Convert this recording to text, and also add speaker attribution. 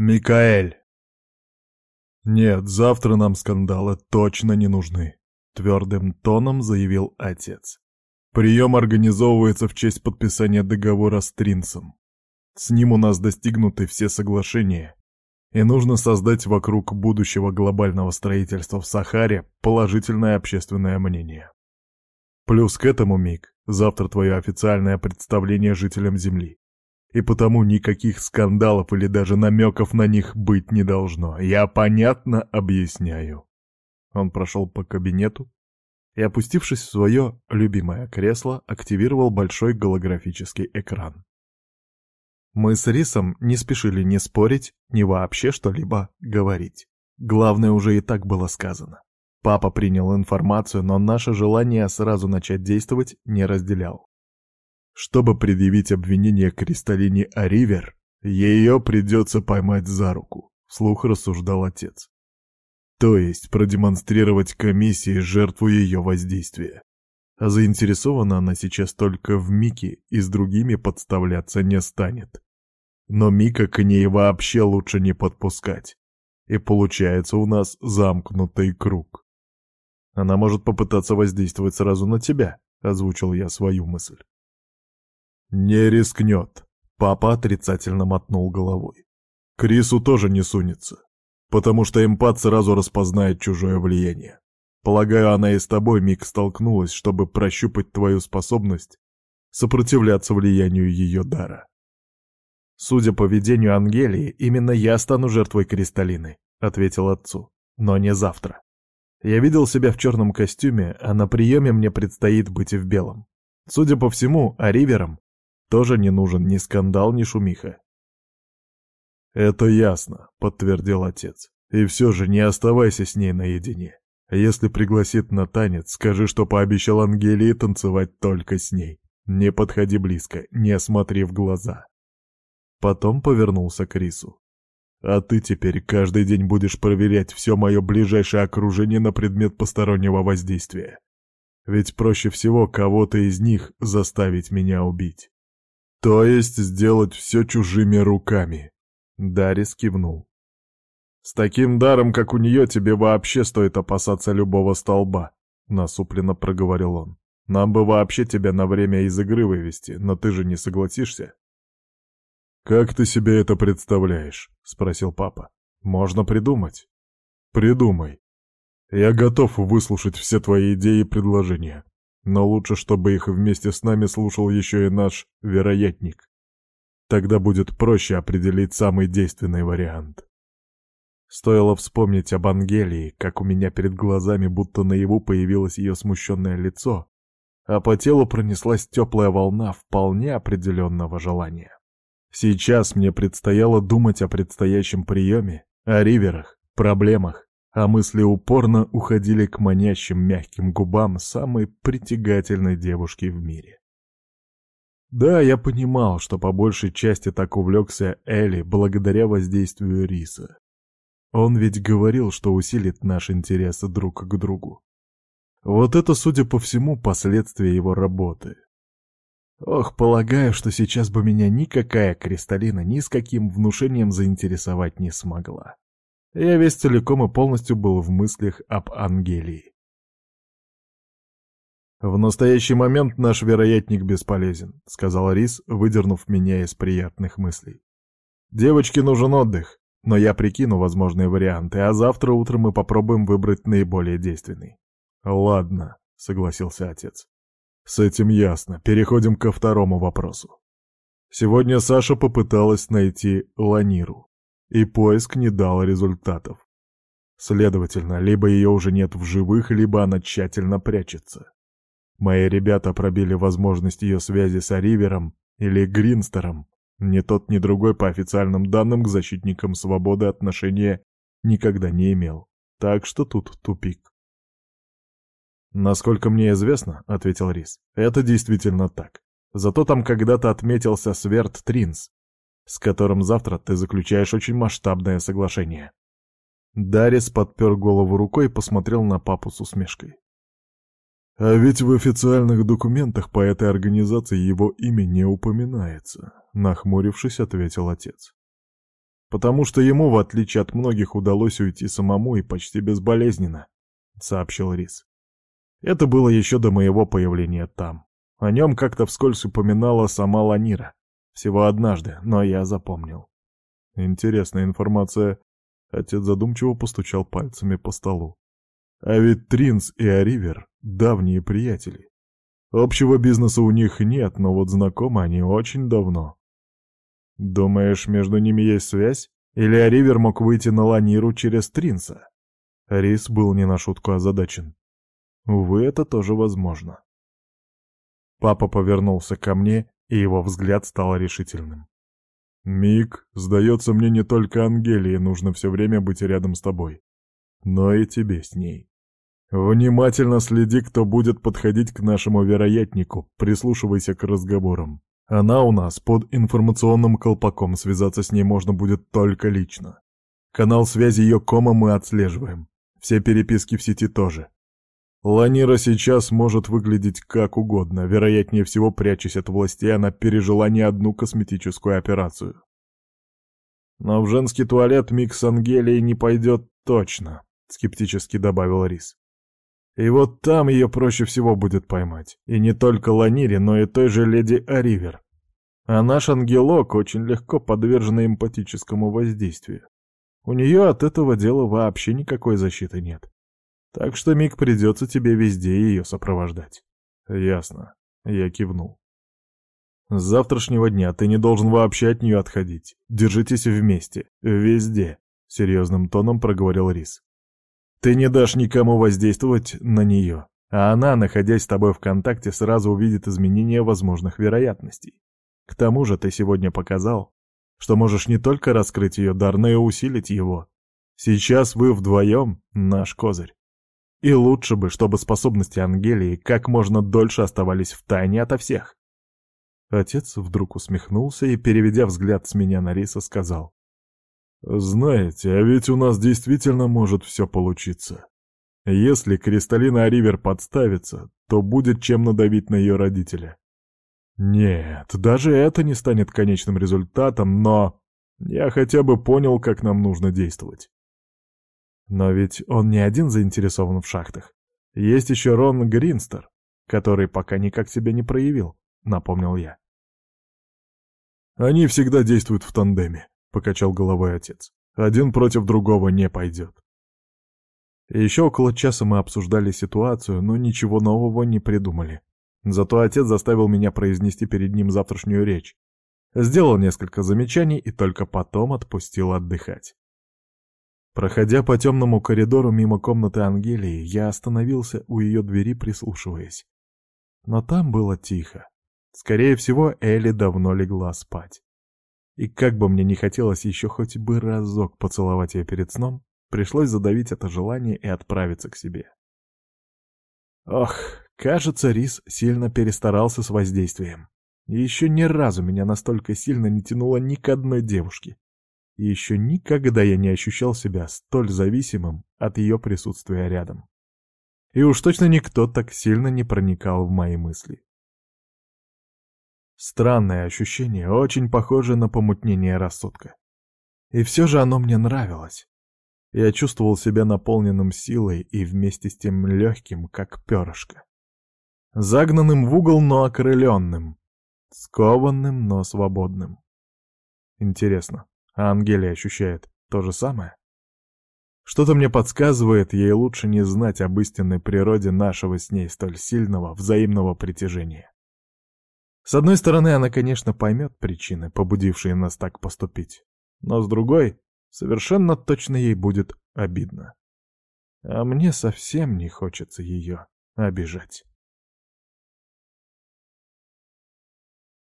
Speaker 1: Микаэль. Нет, завтра нам скандалы точно не нужны, твердым тоном заявил отец. Прием организовывается в честь подписания договора с Тринсом. С ним у нас достигнуты все соглашения, и нужно создать вокруг будущего глобального строительства в Сахаре положительное общественное мнение. Плюс к этому, Мик, завтра твое официальное представление жителям Земли и потому никаких скандалов или даже намеков на них быть не должно. Я понятно объясняю. Он прошел по кабинету и, опустившись в свое любимое кресло, активировал большой голографический экран. Мы с Рисом не спешили ни спорить, ни вообще что-либо говорить. Главное уже и так было сказано. Папа принял информацию, но наше желание сразу начать действовать не разделял. Чтобы предъявить обвинение Кристалине Аривер, ее придется поймать за руку, вслух рассуждал отец. То есть продемонстрировать комиссии жертву ее воздействия. А заинтересована она сейчас только в Мике и с другими подставляться не станет. Но Мика к ней вообще лучше не подпускать. И получается у нас замкнутый круг. Она может попытаться воздействовать сразу на тебя, озвучил я свою мысль. «Не рискнет», — папа отрицательно мотнул головой. «Крису тоже не сунется, потому что эмпат сразу распознает чужое влияние. Полагаю, она и с тобой, Мик, столкнулась, чтобы прощупать твою способность сопротивляться влиянию ее дара. «Судя по поведению Ангелии, именно я стану жертвой Кристаллины», — ответил отцу. «Но не завтра. Я видел себя в черном костюме, а на приеме мне предстоит быть и в белом. Судя по всему, Ариверам тоже не нужен ни скандал, ни шумиха. «Это ясно», — подтвердил отец. «И все же не оставайся с ней наедине. Если пригласит на танец, скажи, что пообещал Ангелии танцевать только с ней. Не подходи близко, не смотри в глаза». Потом повернулся к Рису. «А ты теперь каждый день будешь проверять все мое ближайшее окружение на предмет постороннего воздействия. Ведь проще всего кого-то из них заставить меня убить. То есть сделать все чужими руками. Дарис кивнул. С таким даром, как у нее, тебе вообще стоит опасаться любого столба, насупленно проговорил он. Нам бы вообще тебя на время из игры вывести, но ты же не согласишься. «Как ты себе это представляешь?» — спросил папа. «Можно придумать». «Придумай. Я готов выслушать все твои идеи и предложения. Но лучше, чтобы их вместе с нами слушал еще и наш вероятник. Тогда будет проще определить самый действенный вариант. Стоило вспомнить об Ангелии, как у меня перед глазами будто наяву появилось ее смущенное лицо, а по телу пронеслась теплая волна вполне определенного желания. Сейчас мне предстояло думать о предстоящем приеме, о риверах, проблемах, а мысли упорно уходили к манящим мягким губам самой притягательной девушки в мире. Да, я понимал, что по большей части так увлекся Элли благодаря воздействию Риса. Он ведь говорил, что усилит наш интерес друг к другу. Вот это, судя по всему, последствия его работы. Ох, полагаю, что сейчас бы меня никакая Кристаллина ни с каким внушением заинтересовать не смогла. Я весь целиком и полностью был в мыслях об Ангелии. «В настоящий момент наш вероятник бесполезен», — сказал Рис, выдернув меня из приятных мыслей. «Девочке нужен отдых, но я прикину возможные варианты, а завтра утром мы попробуем выбрать наиболее действенный». «Ладно», — согласился отец. «С этим ясно. Переходим ко второму вопросу. Сегодня Саша попыталась найти Ланиру и поиск не дал результатов. Следовательно, либо ее уже нет в живых, либо она тщательно прячется. Мои ребята пробили возможность ее связи с Аривером или Гринстером. Ни тот, ни другой, по официальным данным, к защитникам свободы отношения никогда не имел. Так что тут тупик. «Насколько мне известно», — ответил Рис, — «это действительно так. Зато там когда-то отметился Сверт Тринс, с которым завтра ты заключаешь очень масштабное соглашение. Дарис подпер голову рукой и посмотрел на папу с усмешкой. А ведь в официальных документах по этой организации его имя не упоминается, нахмурившись, ответил отец. потому что ему, в отличие от многих, удалось уйти самому и почти безболезненно», — сообщил Рис. Это было еще до моего появления там. О нем как-то вскользь упоминала сама Ланира. Всего однажды, но я запомнил. Интересная информация. Отец задумчиво постучал пальцами по столу. А ведь Тринс и Аривер — давние приятели. Общего бизнеса у них нет, но вот знакомы они очень давно. Думаешь, между ними есть связь? Или Аривер мог выйти на Ланиру через Тринса? Рис был не на шутку озадачен. Увы, это тоже возможно. Папа повернулся ко мне, и его взгляд стал решительным. «Мик, сдается мне не только Ангелии нужно все время быть рядом с тобой, но и тебе с ней. Внимательно следи, кто будет подходить к нашему вероятнику, прислушивайся к разговорам. Она у нас под информационным колпаком, связаться с ней можно будет только лично. Канал связи ее кома мы отслеживаем. Все переписки в сети тоже. Ланира сейчас может выглядеть как угодно, вероятнее всего, прячась от властей, она пережила не одну косметическую операцию. Но в женский туалет Микс Ангелии не пойдет точно, скептически добавил Рис. И вот там ее проще всего будет поймать. И не только Ланире, но и той же леди Аривер. А наш ангелок очень легко подвержен эмпатическому воздействию. У нее от этого дела вообще никакой защиты нет. Так что, Мик, придется тебе везде ее сопровождать. Ясно. Я кивнул. С завтрашнего дня ты не должен вообще от нее отходить. Держитесь вместе. Везде. Серьезным тоном проговорил Рис. Ты не дашь никому воздействовать на нее, а она, находясь с тобой в контакте, сразу увидит изменения возможных вероятностей. К тому же ты сегодня показал, что можешь не только раскрыть ее дар, но и усилить его. Сейчас вы вдвоем — наш козырь. И лучше бы, чтобы способности Ангелии как можно дольше оставались в тайне ото всех. Отец вдруг усмехнулся и, переведя взгляд с меня на Риса, сказал. «Знаете, а ведь у нас действительно может все получиться. Если Кристаллина Ривер подставится, то будет чем надавить на ее родителя. Нет, даже это не станет конечным результатом, но я хотя бы понял, как нам нужно действовать. Но ведь он не один заинтересован в шахтах. Есть еще Рон Гринстер, который пока никак себя не проявил, напомнил я. Они всегда действуют в тандеме, покачал головой отец. Один против другого не пойдет. еще около часа мы обсуждали ситуацию, но ничего нового не придумали. Зато отец заставил меня произнести перед ним завтрашнюю речь. Сделал несколько замечаний и только потом отпустил отдыхать. Проходя по темному коридору мимо комнаты Ангелии, я остановился у ее двери, прислушиваясь. Но там было тихо. Скорее всего, Элли давно легла спать. И как бы мне не хотелось еще хоть бы разок поцеловать ее перед сном, пришлось задавить это желание и отправиться к себе. Ох, кажется, Рис сильно перестарался с воздействием. Еще ни разу меня настолько сильно не тянуло ни к одной девушке и еще никогда я не ощущал себя столь зависимым от ее присутствия рядом. И уж точно никто так сильно не проникал в мои мысли. Странное ощущение, очень похоже на помутнение рассудка. И все же оно мне нравилось. Я чувствовал себя наполненным силой и вместе с тем легким, как перышко. Загнанным в угол, но окрыленным. Скованным, но свободным. Интересно, а Ангелия ощущает то же самое? Что-то мне подсказывает, ей лучше не знать об истинной природе нашего с ней столь сильного взаимного притяжения. С одной стороны, она, конечно, поймет причины, побудившие нас так поступить. Но с другой, совершенно точно ей будет обидно. А мне совсем не хочется ее обижать.